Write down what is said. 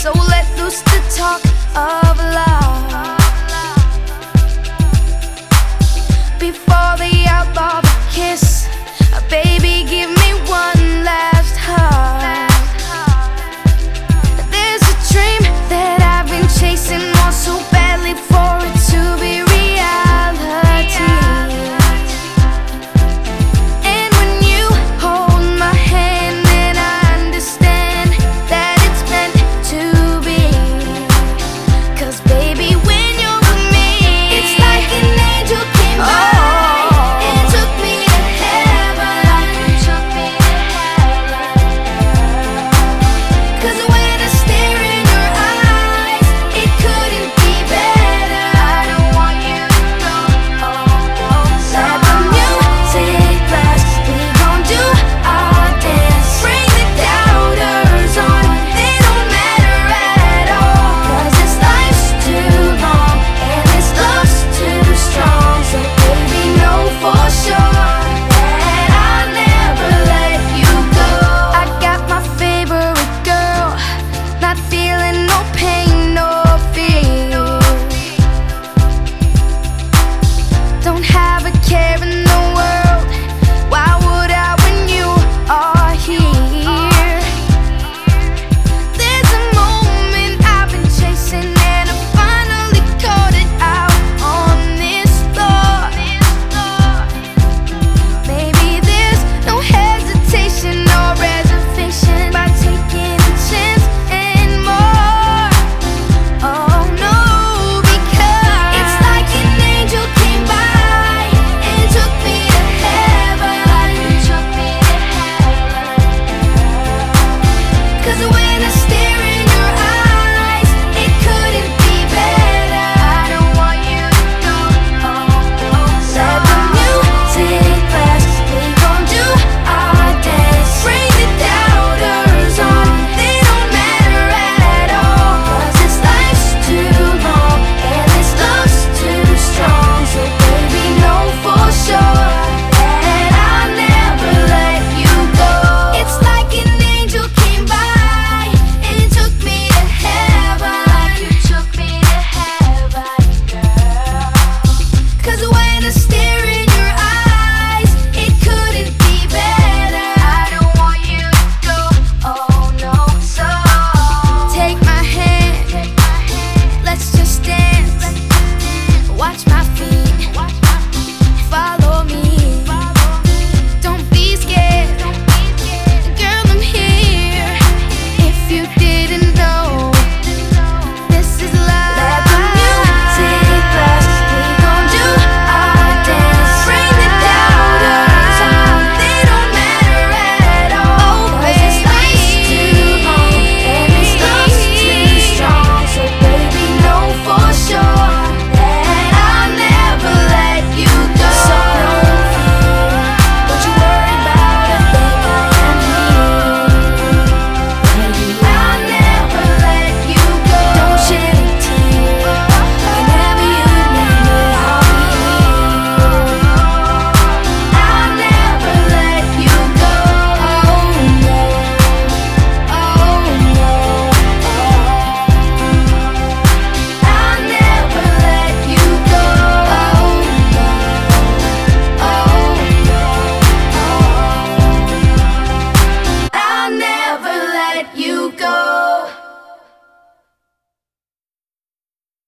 So let loose the talk of love.